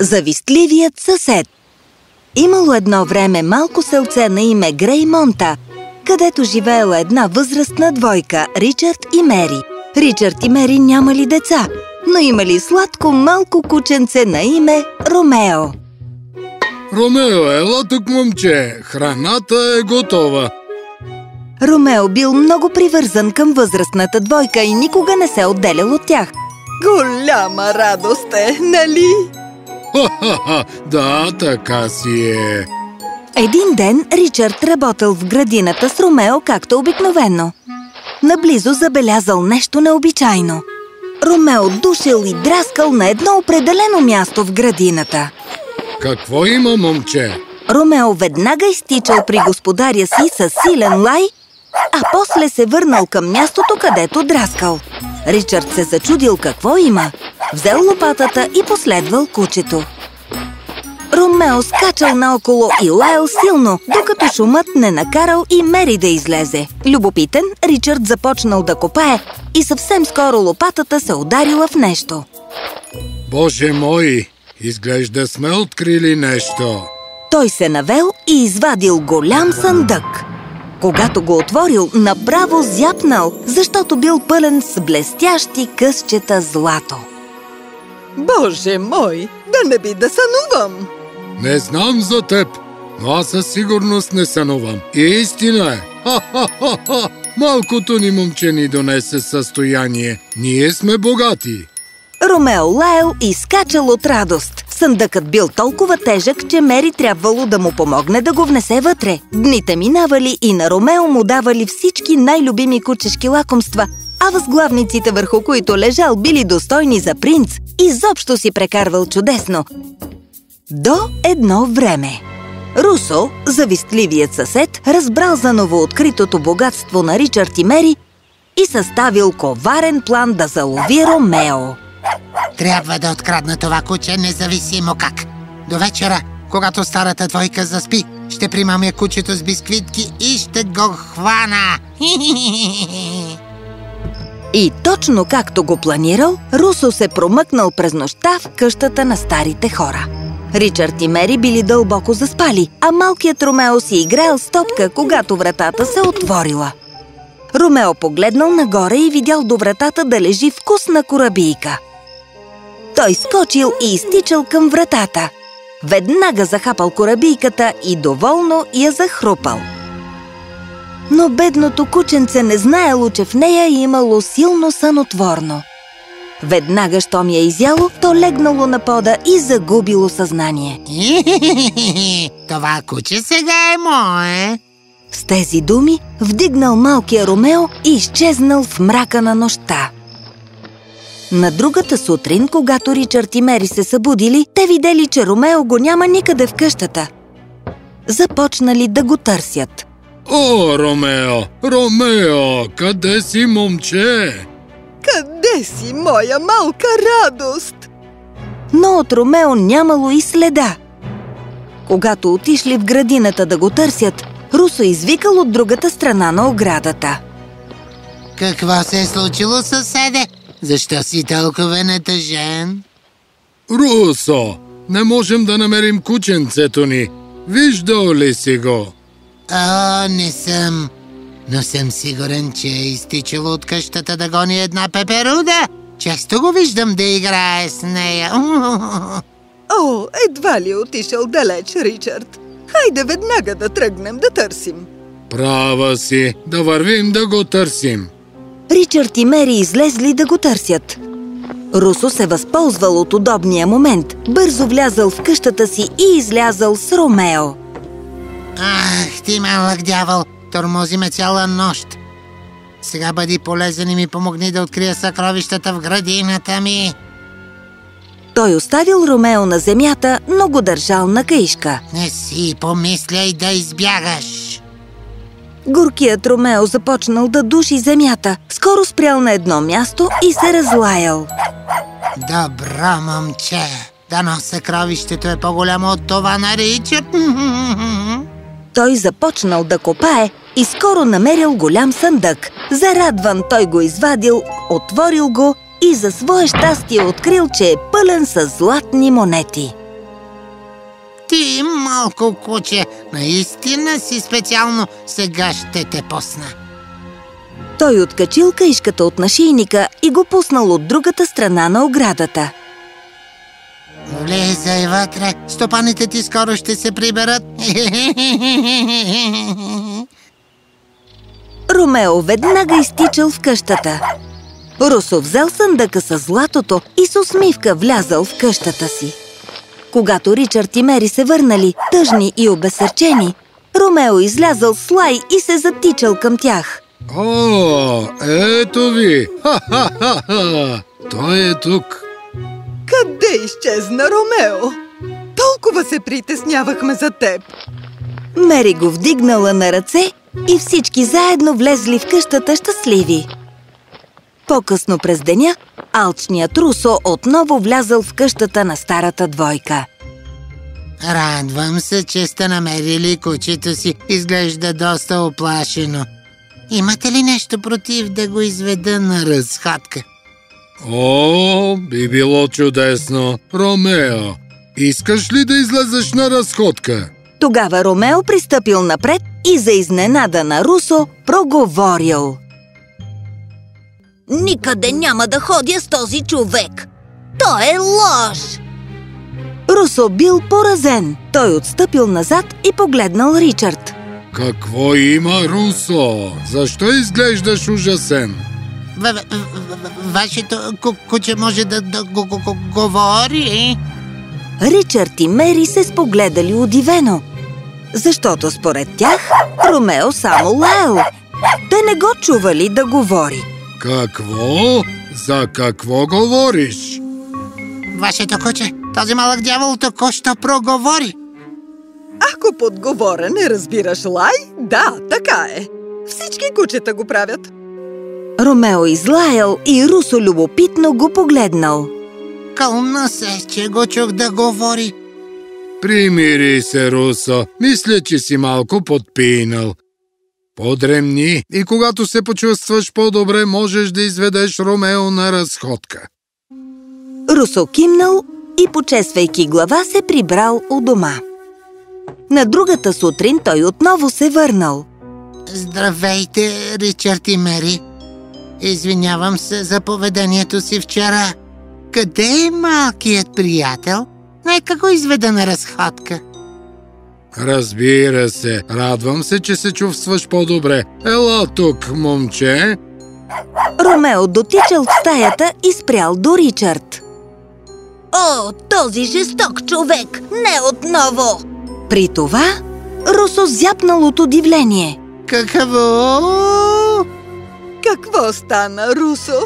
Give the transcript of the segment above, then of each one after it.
Завистливият съсед Имало едно време малко селце на име Греймонта, където живеела една възрастна двойка – Ричард и Мери. Ричард и Мери нямали деца, но имали сладко малко кученце на име Ромео. Ромео, ела тук, момче! Храната е готова! Ромео бил много привързан към възрастната двойка и никога не се отделял от тях. Голяма радост е, нали? Ха-ха-ха! Да, така си е! Един ден Ричард работил в градината с Ромео както обикновено. Наблизо забелязал нещо необичайно. Ромео душил и драскал на едно определено място в градината. Какво има, момче? Ромео веднага изтичал при господаря си с силен лай, а после се върнал към мястото, където драскал. Ричард се зачудил какво има. Взел лопатата и последвал кучето. Ромео скачал наоколо и лаял силно, докато шумът не накарал и Мери да излезе. Любопитен, Ричард започнал да копае и съвсем скоро лопатата се ударила в нещо. Боже мой! Изглежда сме открили нещо. Той се навел и извадил голям съндък. Когато го отворил, направо зяпнал, защото бил пълен с блестящи късчета злато. Боже мой, да не би да сънувам! Не знам за теб, но аз със сигурност не сънувам. И истина е. Ха-ха-ха-ха! Малкото ни момче ни донесе състояние. Ние сме богати. Ромео лаял и скачал от радост. Съндъкът бил толкова тежък, че Мери трябвало да му помогне да го внесе вътре. Дните минавали и на Ромео му давали всички най-любими кучешки лакомства, а възглавниците върху които лежал били достойни за принц. Изобщо си прекарвал чудесно. До едно време. Русо, завистливият съсед, разбрал за новооткритото богатство на Ричард и Мери и съставил коварен план да залови Ромео. Трябва да открадна това куче, независимо как. До вечера, когато старата двойка заспи, ще примамя кучето с бисквитки и ще го хвана. И точно както го планирал, Русо се промъкнал през нощта в къщата на старите хора. Ричард и Мери били дълбоко заспали, а малкият Ромео си играел с топка, когато вратата се отворила. Ромео погледнал нагоре и видял до вратата да лежи вкусна корабийка. Той скочил и изтичал към вратата. Веднага захапал корабийката и доволно я захрупал. Но бедното кученце не знаело, че в нея имало силно сънотворно. Веднага, щом я изяло, то легнало на пода и загубило съзнание. това куче сега е мое. С тези думи вдигнал малкия Ромео и изчезнал в мрака на нощта. На другата сутрин, когато Ричард и Мери се събудили, те видели, че Ромео го няма никъде в къщата. Започнали да го търсят. О, Ромео! Ромео! Къде си, момче? Къде си, моя малка радост? Но от Ромео нямало и следа. Когато отишли в градината да го търсят, Русо извикал от другата страна на оградата. Какво се е случило, съседе? Защо си толкова натъжен? Русо, не можем да намерим кученцето ни. Виждал ли си го? О, не съм. Но съм сигурен, че е изтичало от къщата да гони една пеперуда. Често го виждам да играе с нея. О, едва ли е отишъл далеч, Ричард. Хайде веднага да тръгнем да търсим. Права си, да вървим да го търсим. Ричард и Мери излезли да го търсят. Русо се възползвал от удобния момент, бързо влязал в къщата си и излязал с Ромео. Ах, ти малък дявол, тормози ме цяла нощ. Сега бъди полезен и ми помогни да открия съкровищата в градината ми. Той оставил Ромео на земята, но го държал на каишка. Не си помисляй да избягаш. Горкият Ромео започнал да души земята. Скоро спрял на едно място и се разлаял. Добро, момче. Дано съкровището е по-голямо от това на Ричард. Той започнал да копае и скоро намерил голям съндък. Зарадван той го извадил, отворил го и за свое щастие открил, че е пълен с златни монети. Ти, малко куче, наистина си специално сега ще те посна. Той откачил каишката от нашийника и го пуснал от другата страна на оградата. Влезай вътре, стопаните ти скоро ще се приберат. Ромео веднага изтичал в къщата. Русо взел съндъка с златото и с усмивка влязал в къщата си. Когато Ричард и Мери се върнали, тъжни и обесърчени, Ромео излязал с лай и се затичал към тях. О, ето ви! Ха-ха-ха-ха! Той е тук. Къде изчезна Ромео? Толкова се притеснявахме за теб. Мери го вдигнала на ръце и всички заедно влезли в къщата щастливи. По-късно през деня, алчният Русо отново влязъл в къщата на старата двойка. Радвам се, че сте намерили кучето си. Изглежда доста оплашено. Имате ли нещо против да го изведа на разходка? О, би било чудесно. Ромео, искаш ли да излезеш на разходка? Тогава Ромео пристъпил напред и за изненада на Русо проговорил. Никъде няма да ходя с този човек. Той е лош. Русо бил поразен. Той отстъпил назад и погледнал Ричард. Какво има, Русо? Защо изглеждаш ужасен? В, в, в, вашето ку, куче може да, да го, го, го, говори? Ричард и Мери се спогледали удивено, защото според тях Ромео само лаял. Те не го чували да говори. Какво? За какво говориш? Вашето куче, този малък дявол току-що проговори. Ако под говора не разбираш лай, да, така е. Всички кучета го правят. Ромео излаял и Русо любопитно го погледнал. Кълна се, че го чух да говори. Примири се, Русо. Мисля, че си малко подпинал. Подремни и когато се почувстваш по-добре, можеш да изведеш Ромео на разходка. Русо кимнал и, почесвайки глава, се прибрал у дома. На другата сутрин той отново се върнал. Здравейте, Ричард и Мери. Извинявам се за поведението си вчера. Къде е малкият приятел? Нека го изведа на разходка. Разбира се, радвам се, че се чувстваш по-добре. Ела тук, момче. Ромео дотичал в стаята и спрял до Ричард. О, този жесток човек! Не отново! При това Русо зяпнал от удивление. Какво? Какво стана, Русо?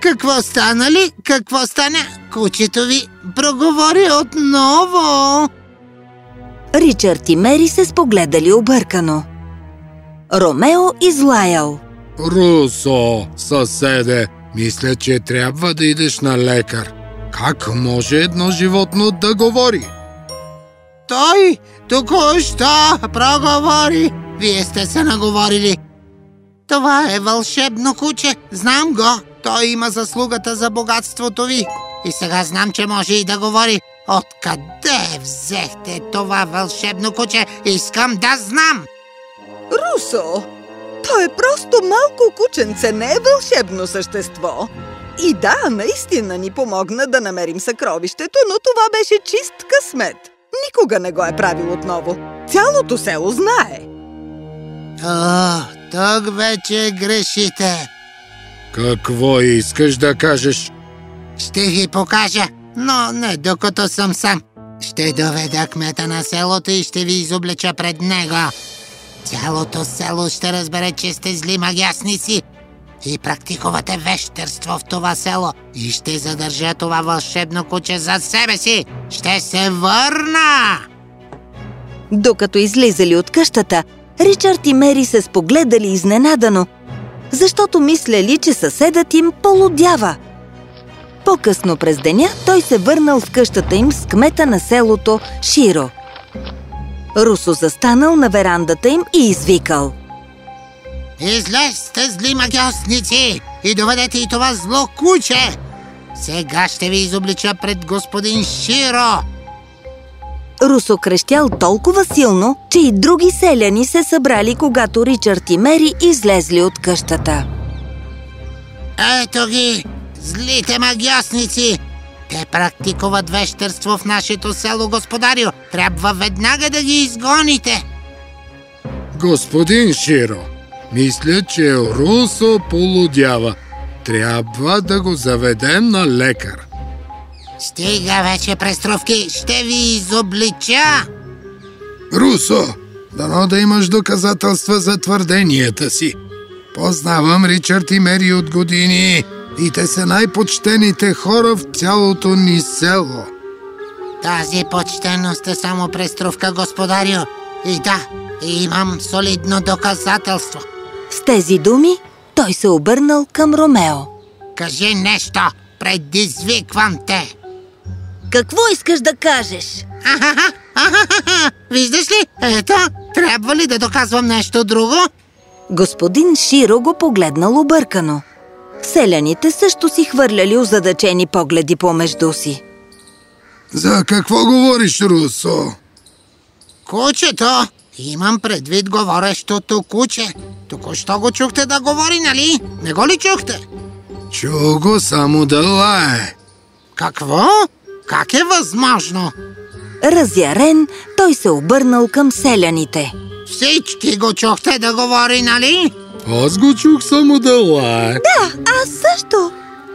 Какво стана ли? Какво стана? Кучето ви проговори отново. Ричард и Мери се спогледали объркано. Ромео излаял. Русо, съседе, мисля, че трябва да идеш на лекар. Как може едно животно да говори? Той току-що проговори. Вие сте се наговорили. Това е вълшебно куче. Знам го. Той има заслугата за богатството ви. И сега знам, че може и да говори. Откъде взехте това вълшебно куче? Искам да знам. Русо! Той е просто малко кученце, не е вълшебно същество. И да, наистина ни помогна да намерим съкровището, но това беше чист късмет. Никога не го е правил отново. Цялото село знае. О, тук вече грешите. Какво искаш да кажеш? Ще ви покажа, но не докато съм сам. Ще доведа кмета на селото и ще ви изоблича пред него. Цялото село ще разбере, че сте зли магясници и практикувате вещерство в това село и ще задържа това вълшебно куче за себе си. Ще се върна! Докато излизали от къщата, Ричард и Мери се спогледали изненадано, защото мисляли, че съседът им полудява. По-късно през деня той се върнал в къщата им с кмета на селото Широ. Русо застанал на верандата им и извикал. Излезте, зли магиосници, и доведете и това зло куче! Сега ще ви изоблича пред господин Широ! Русо крещял толкова силно, че и други селяни се събрали, когато Ричард и Мери излезли от къщата. Ето ги, злите магиосници! Те практикуват вещерство в нашето село, господарю. Трябва веднага да ги изгоните. Господин Широ, мисля, че Русо полудява. Трябва да го заведем на лекар. Стига вече преструвки, ще ви изоблича. Русо, дано да имаш доказателства за твърденията си. Познавам Ричард и Мери от години и те са най-почтените хора в цялото ни село. Тази почтеност е само преструвка, господарю. И да, имам солидно доказателство. С тези думи той се обърнал към Ромео. Кажи нещо, предизвиквам те. Какво искаш да кажеш? Ахаха, ахаха, Виждаш ли? Ето, трябва ли да доказвам нещо друго? Господин Широ го погледнал объркано. Селяните също си хвърляли озадачени погледи помежду си. За какво говориш, Русо? Кучето! Имам предвид говорещото куче. Току-що го чухте да говори, нали? Не го ли чухте? Чу го само да лае. Какво? Как е възможно? Разярен, той се обърнал към селяните. Всички го чухте да говори, нали? Аз го чух само да лае. Аз също!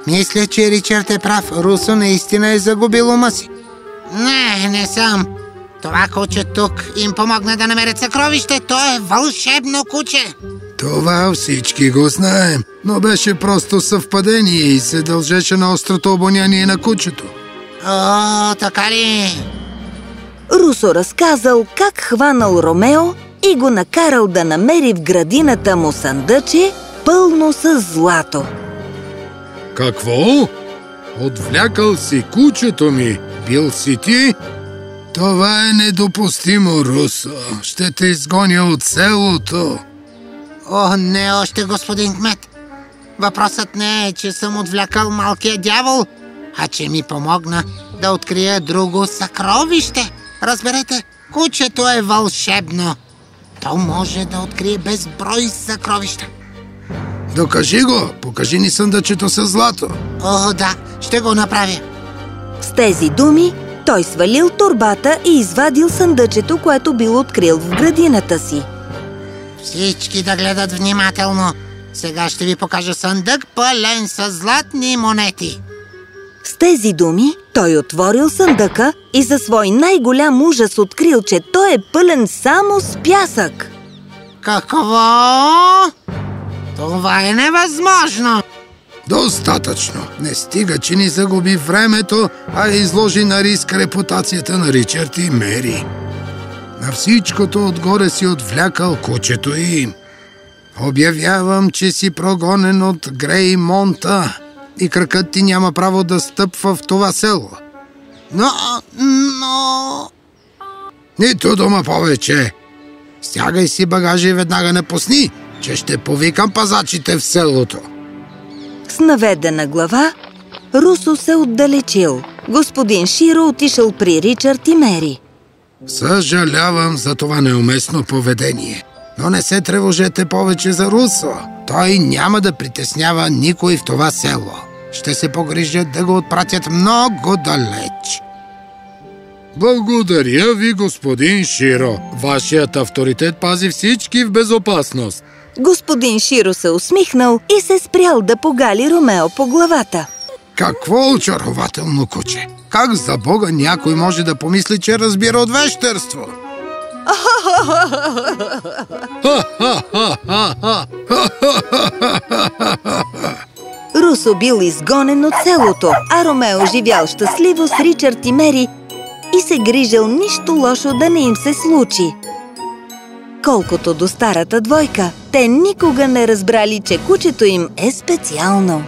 Мисля, че Ричард е прав. Русо наистина е загубил ума си. Не, не съм. Това куче тук им помогна да намерят съкровище. То е вълшебно куче. Това всички го знаем, но беше просто съвпадение и се дължеше на острото обоняние на кучето. О, така ли? Русо разказал как хванал Ромео и го накарал да намери в градината му съндъче, пълно с злато. Какво? Отвлякал си кучето ми. Бил си ти? Това е недопустимо, Русо. Ще те изгоня от селото. О, не още, господин кмет. Въпросът не е, че съм отвлякал малкия дявол, а че ми помогна да открия друго съкровище. Разберете, кучето е вълшебно. То може да открие безброй съкровища. Докажи го. Покажи ни съндъчето с злато. О, да, ще го направя. С тези думи той свалил турбата и извадил съндъчето, което бил открил в градината си. Всички да гледат внимателно. Сега ще ви покажа съндък пълен с златни монети. С тези думи той отворил съндъка и за свой най-голям ужас открил, че той е пълен само с пясък. Какво? Това е невъзможно. Достатъчно. Не стига, че ни загуби времето, а изложи на риск репутацията на Ричард и Мери. На всичкото отгоре си отвлякал кучето им. Обявявам, че си прогонен от Грей Монта и кракът ти няма право да стъпва в това село. Но, но... Нито дума повече. Стягай си багажа и веднага напусни, че ще повикам пазачите в селото. С наведена глава, Русо се отдалечил. Господин Широ отишъл при Ричард и Мери. Съжалявам за това неуместно поведение. Но не се тревожете повече за Русо. Той няма да притеснява никой в това село. Ще се погрижат да го отпратят много далеч. Благодаря ви, господин Широ. Вашият авторитет пази всички в безопасност. Господин Широ се усмихнал и се спрял да погали Ромео по главата. Какво очарователно куче! Как за Бога някой може да помисли, че разбира от вещерство? Русо бил изгонен от селото, а Ромео живял щастливо с Ричард и Мери и се грижил нищо лошо да не им се случи. Колкото до старата двойка, те никога не разбрали, че кучето им е специално.